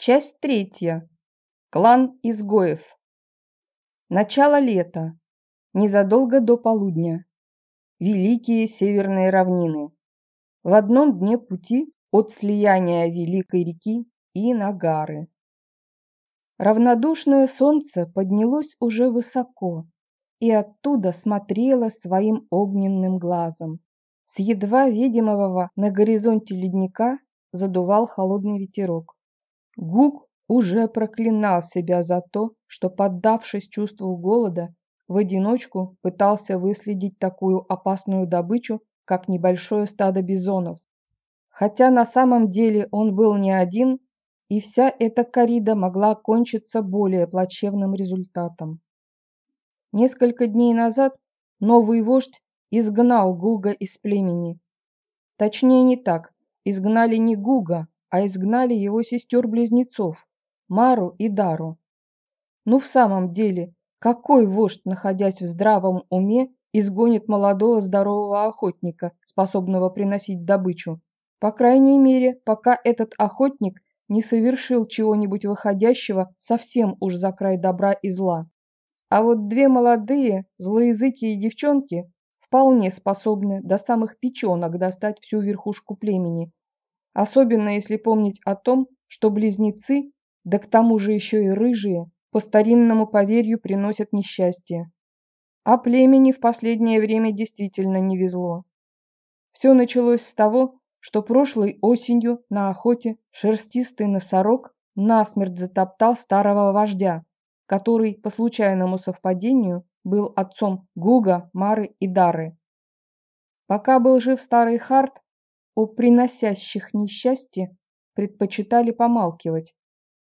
Часть третья. Клан изгоев. Начало лета. Незадолго до полудня. Великие северные равнины. В одном дне пути от слияния Великой реки и Нагары. Равнодушное солнце поднялось уже высоко и оттуда смотрело своим огненным глазом. С едва видимого на горизонте ледника задувал холодный ветерок. Гук уже проклинал себя за то, что, поддавшись чувству голода, в одиночку пытался выследить такую опасную добычу, как небольшое стадо бизонов. Хотя на самом деле он был не один, и вся эта корида могла кончиться более плачевным результатом. Несколько дней назад новый вождь изгнал Гуга из племени. Точнее не так, изгнали не Гуга, а изгнали его сестер-близнецов, Мару и Дару. Ну в самом деле, какой вождь, находясь в здравом уме, изгонит молодого здорового охотника, способного приносить добычу? По крайней мере, пока этот охотник не совершил чего-нибудь выходящего совсем уж за край добра и зла. А вот две молодые, злоязыкие девчонки вполне способны до самых печенок достать всю верхушку племени Особенно если помнить о том, что близнецы, да к тому же еще и рыжие, по старинному поверью приносят несчастье. А племени в последнее время действительно не везло. Все началось с того, что прошлой осенью на охоте шерстистый носорог насмерть затоптал старого вождя, который по случайному совпадению был отцом Гуга, Мары и Дары. Пока был жив старый Харт, о приносящих несчастье предпочитали помалкивать,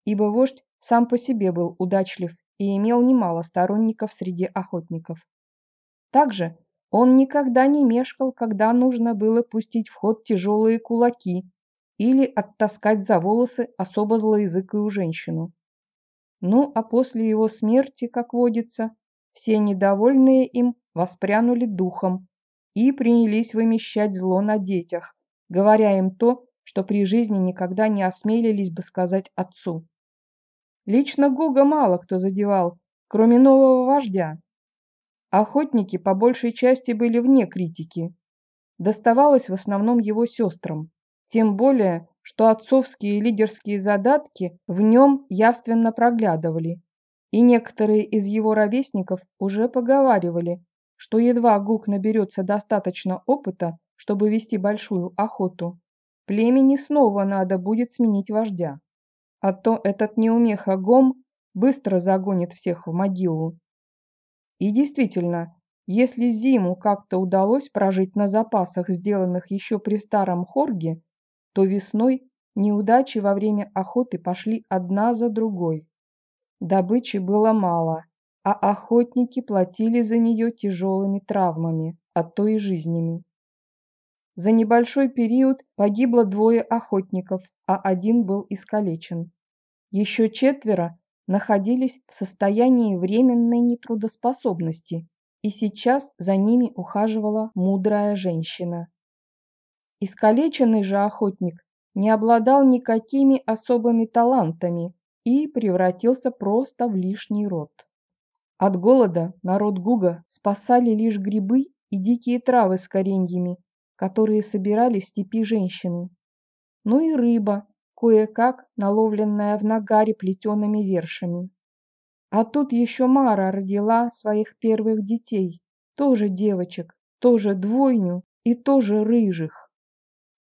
ибо вождь сам по себе был удачлив и имел немало сторонников среди охотников. Также он никогда не мешкал, когда нужно было пустить в ход тяжелые кулаки или оттаскать за волосы особо злоязыкую женщину. Ну, а после его смерти, как водится, все недовольные им воспрянули духом и принялись вымещать зло на детях, говоря им то, что при жизни никогда не осмелились бы сказать отцу. Лично Гуга мало кто задевал, кроме нового вождя. Охотники по большей части были вне критики. Доставалось в основном его сестрам, тем более, что отцовские лидерские задатки в нем явственно проглядывали, и некоторые из его ровесников уже поговаривали, что едва Гук наберется достаточно опыта, чтобы вести большую охоту, племени снова надо будет сменить вождя. А то этот неумеха Гом быстро загонит всех в могилу. И действительно, если зиму как-то удалось прожить на запасах, сделанных еще при старом Хорге, то весной неудачи во время охоты пошли одна за другой. Добычи было мало, а охотники платили за нее тяжелыми травмами, а то и жизнями. За небольшой период погибло двое охотников, а один был искалечен. Еще четверо находились в состоянии временной нетрудоспособности, и сейчас за ними ухаживала мудрая женщина. Искалеченный же охотник не обладал никакими особыми талантами и превратился просто в лишний род. От голода народ Гуга спасали лишь грибы и дикие травы с кореньями, которые собирали в степи женщины. Ну и рыба, кое-как наловленная в нагаре плетеными вершами. А тут еще Мара родила своих первых детей, тоже девочек, тоже двойню и тоже рыжих.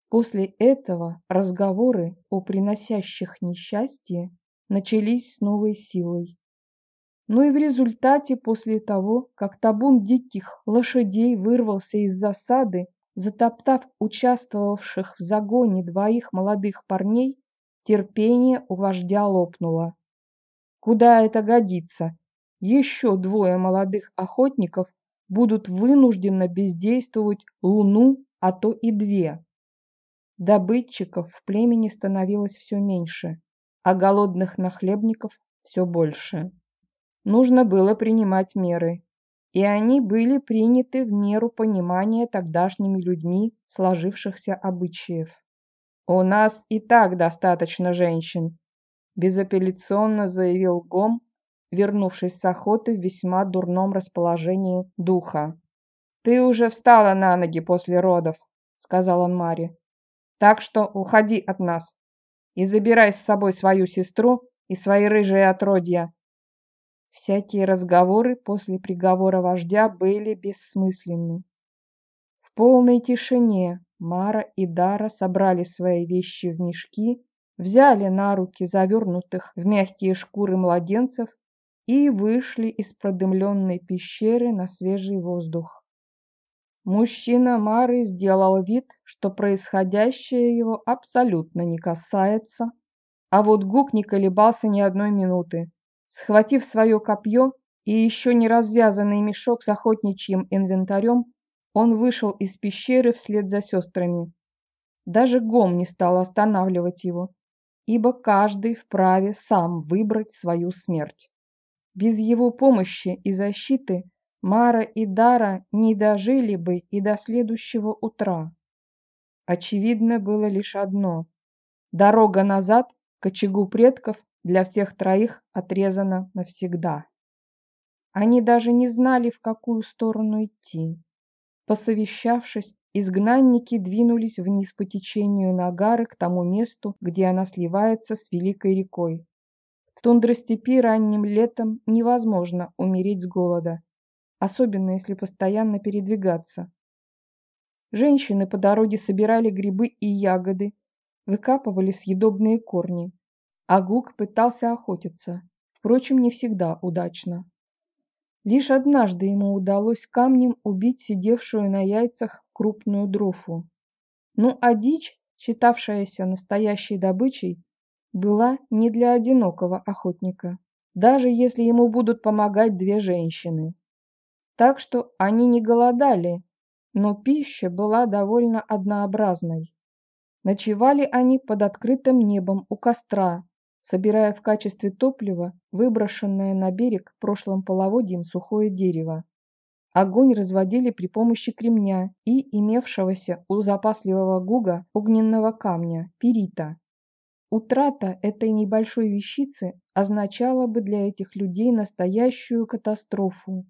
После этого разговоры о приносящих несчастье начались с новой силой. Ну и в результате, после того, как табун диких лошадей вырвался из засады Затоптав участвовавших в загоне двоих молодых парней, терпение у вождя лопнуло. Куда это годится? Еще двое молодых охотников будут вынуждены бездействовать луну, а то и две. Добытчиков в племени становилось все меньше, а голодных нахлебников все больше. Нужно было принимать меры и они были приняты в меру понимания тогдашними людьми сложившихся обычаев. «У нас и так достаточно женщин. безапелляционно заявил Гом, вернувшись с охоты в весьма дурном расположении духа. «Ты уже встала на ноги после родов», — сказал он Маре. «Так что уходи от нас и забирай с собой свою сестру и свои рыжие отродья». Всякие разговоры после приговора вождя были бессмысленны. В полной тишине Мара и Дара собрали свои вещи в мешки, взяли на руки завернутых в мягкие шкуры младенцев и вышли из продымленной пещеры на свежий воздух. Мужчина Мары сделал вид, что происходящее его абсолютно не касается, а вот Гук не колебался ни одной минуты. Схватив свое копье и еще не развязанный мешок с охотничьим инвентарем, он вышел из пещеры вслед за сестрами. Даже Гом не стал останавливать его, ибо каждый вправе сам выбрать свою смерть. Без его помощи и защиты Мара и Дара не дожили бы и до следующего утра. Очевидно было лишь одно. Дорога назад к очагу предков для всех троих отрезана навсегда. Они даже не знали, в какую сторону идти. Посовещавшись, изгнанники двинулись вниз по течению Нагары к тому месту, где она сливается с Великой рекой. В тундростепи ранним летом невозможно умереть с голода, особенно если постоянно передвигаться. Женщины по дороге собирали грибы и ягоды, выкапывали съедобные корни, Агук пытался охотиться, впрочем, не всегда удачно. Лишь однажды ему удалось камнем убить сидевшую на яйцах крупную дрофу. Ну а дичь, считавшаяся настоящей добычей, была не для одинокого охотника, даже если ему будут помогать две женщины. Так что они не голодали, но пища была довольно однообразной. Ночевали они под открытым небом у костра, собирая в качестве топлива выброшенное на берег прошлым половодьем сухое дерево. Огонь разводили при помощи кремня и имевшегося у запасливого гуга огненного камня – перита. Утрата этой небольшой вещицы означала бы для этих людей настоящую катастрофу.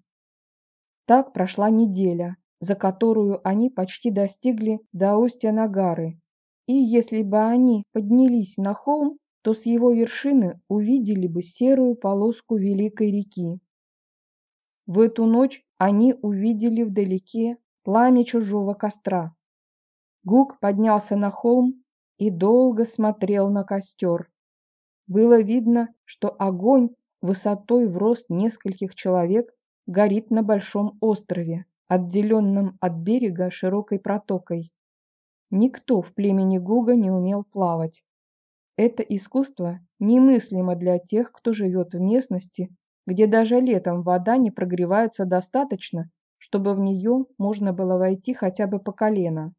Так прошла неделя, за которую они почти достигли до устья Нагары, и если бы они поднялись на холм, то с его вершины увидели бы серую полоску Великой реки. В эту ночь они увидели вдалеке пламя чужого костра. Гук поднялся на холм и долго смотрел на костер. Было видно, что огонь высотой в рост нескольких человек горит на большом острове, отделенном от берега широкой протокой. Никто в племени Гуга не умел плавать. Это искусство немыслимо для тех, кто живет в местности, где даже летом вода не прогревается достаточно, чтобы в нее можно было войти хотя бы по колено.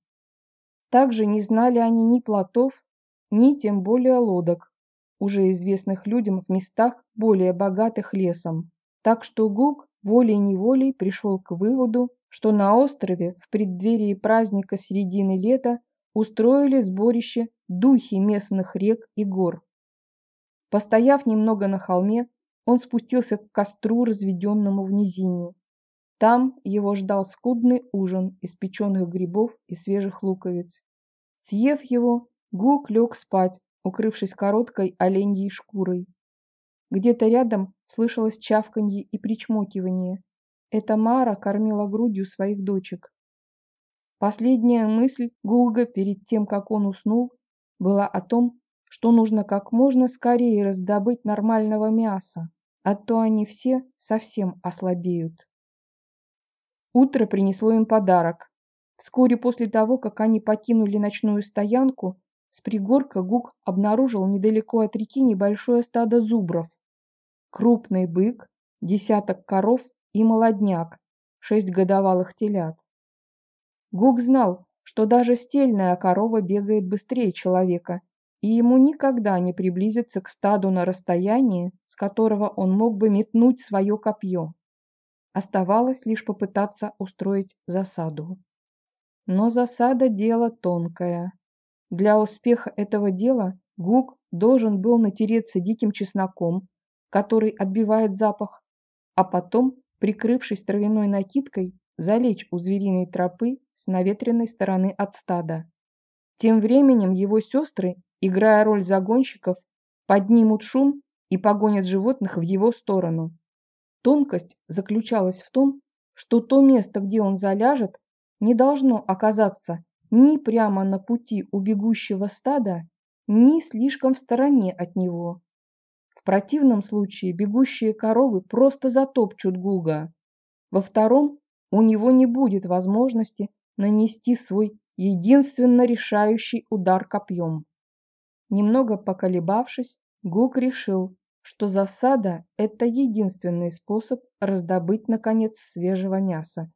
Также не знали они ни плотов, ни тем более лодок, уже известных людям в местах, более богатых лесом. Так что Гук волей-неволей пришел к выводу, что на острове в преддверии праздника середины лета устроили сборище духи местных рек и гор. Постояв немного на холме, он спустился к костру, разведенному в низине. Там его ждал скудный ужин из печеных грибов и свежих луковиц. Съев его, Гук лег спать, укрывшись короткой оленьей шкурой. Где-то рядом слышалось чавканье и причмокивание. Эта Мара кормила грудью своих дочек. Последняя мысль Гулга перед тем, как он уснул, была о том, что нужно как можно скорее раздобыть нормального мяса, а то они все совсем ослабеют. Утро принесло им подарок. Вскоре после того, как они покинули ночную стоянку, с пригорка Гук обнаружил недалеко от реки небольшое стадо зубров. Крупный бык, десяток коров и молодняк, шесть годовалых телят. Гук знал, что даже стельная корова бегает быстрее человека, и ему никогда не приблизиться к стаду на расстоянии, с которого он мог бы метнуть свое копье. Оставалось лишь попытаться устроить засаду. Но засада – дело тонкое. Для успеха этого дела Гук должен был натереться диким чесноком, который отбивает запах, а потом, прикрывшись травяной накидкой, залечь у звериной тропы с наветренной стороны от стада. Тем временем его сестры, играя роль загонщиков, поднимут шум и погонят животных в его сторону. Тонкость заключалась в том, что то место, где он заляжет, не должно оказаться ни прямо на пути у бегущего стада, ни слишком в стороне от него. В противном случае бегущие коровы просто затопчут Гуга. Во втором у него не будет возможности нанести свой единственно решающий удар копьем. Немного поколебавшись, Гук решил, что засада – это единственный способ раздобыть, наконец, свежего мяса,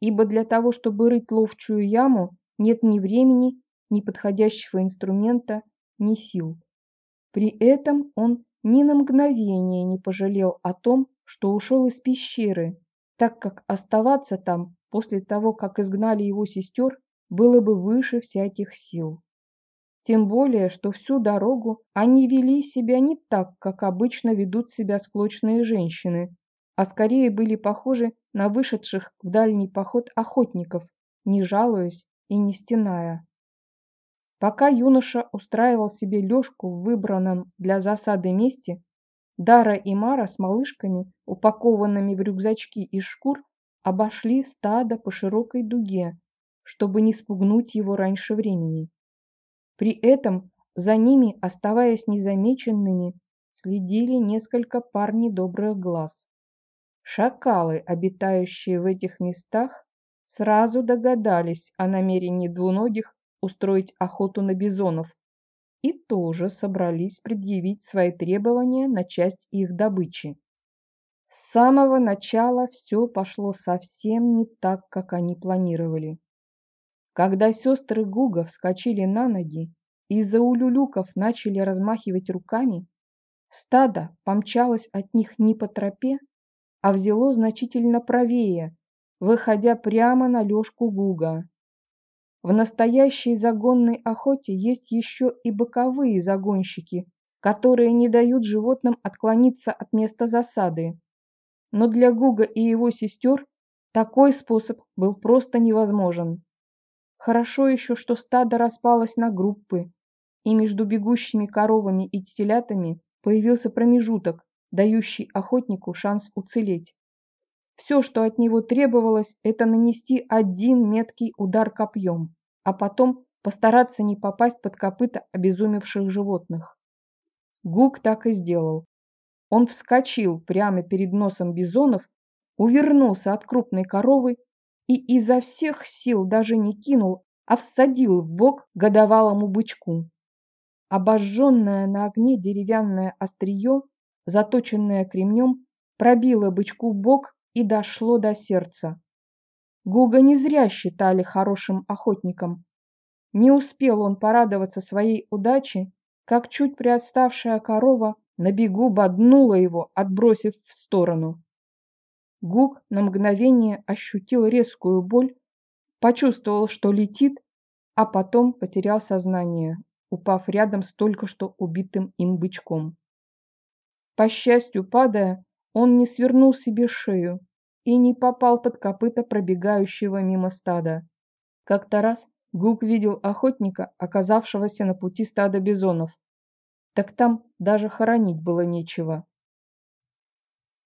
ибо для того, чтобы рыть ловчую яму, нет ни времени, ни подходящего инструмента, ни сил. При этом он ни на мгновение не пожалел о том, что ушел из пещеры, так как оставаться там после того, как изгнали его сестер, было бы выше всяких сил. Тем более, что всю дорогу они вели себя не так, как обычно ведут себя склочные женщины, а скорее были похожи на вышедших в дальний поход охотников, не жалуясь и не стеная. Пока юноша устраивал себе лёжку в выбранном для засады месте, Дара и Мара с малышками, упакованными в рюкзачки из шкур, обошли стадо по широкой дуге, чтобы не спугнуть его раньше времени. При этом за ними, оставаясь незамеченными, следили несколько пар недобрых глаз. Шакалы, обитающие в этих местах, сразу догадались о намерении двуногих устроить охоту на бизонов и тоже собрались предъявить свои требования на часть их добычи. С самого начала все пошло совсем не так, как они планировали. Когда сестры Гуга вскочили на ноги и за улюлюков начали размахивать руками, стадо помчалось от них не по тропе, а взяло значительно правее, выходя прямо на лёжку Гуга. В настоящей загонной охоте есть еще и боковые загонщики, которые не дают животным отклониться от места засады. Но для Гуга и его сестер такой способ был просто невозможен. Хорошо еще, что стадо распалось на группы, и между бегущими коровами и телятами появился промежуток, дающий охотнику шанс уцелеть. Все, что от него требовалось, это нанести один меткий удар копьем, а потом постараться не попасть под копыта обезумевших животных. Гук так и сделал. Он вскочил прямо перед носом бизонов, увернулся от крупной коровы и изо всех сил даже не кинул, а всадил в бок годовалому бычку. Обожженное на огне деревянное острие, заточенное кремнем, пробило бычку бок и дошло до сердца. Гуга не зря считали хорошим охотником. Не успел он порадоваться своей удаче, как чуть приотставшая корова на бегу боднула его, отбросив в сторону. Гук на мгновение ощутил резкую боль, почувствовал, что летит, а потом потерял сознание, упав рядом с только что убитым им бычком. По счастью, падая, он не свернул себе шею и не попал под копыта пробегающего мимо стада. Как-то раз Гук видел охотника, оказавшегося на пути стада бизонов. Так там даже хоронить было нечего.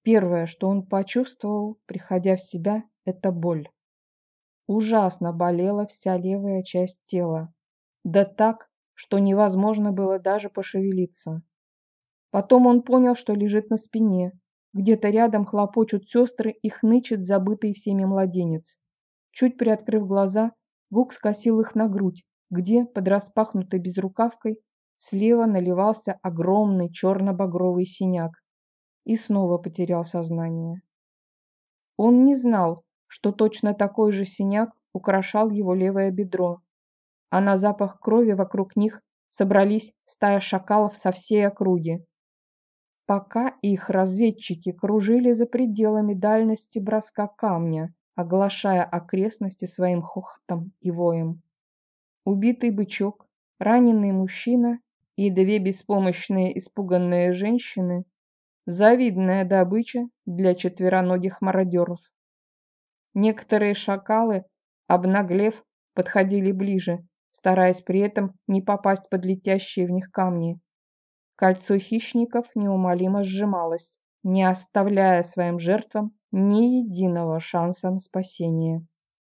Первое, что он почувствовал, приходя в себя, это боль. Ужасно болела вся левая часть тела. Да так, что невозможно было даже пошевелиться. Потом он понял, что лежит на спине, где-то рядом хлопочут сестры и хнычет забытый всеми младенец. Чуть приоткрыв глаза, Гук скосил их на грудь, где, под распахнутой безрукавкой, слева наливался огромный черно-багровый синяк, и снова потерял сознание. Он не знал, что точно такой же синяк украшал его левое бедро, а на запах крови вокруг них собрались стая шакалов со всей округи пока их разведчики кружили за пределами дальности броска камня, оглашая окрестности своим хохотом и воем. Убитый бычок, раненый мужчина и две беспомощные испуганные женщины – завидная добыча для четвероногих мародеров. Некоторые шакалы, обнаглев, подходили ближе, стараясь при этом не попасть под летящие в них камни. Кольцо хищников неумолимо сжималось, не оставляя своим жертвам ни единого шанса на спасение.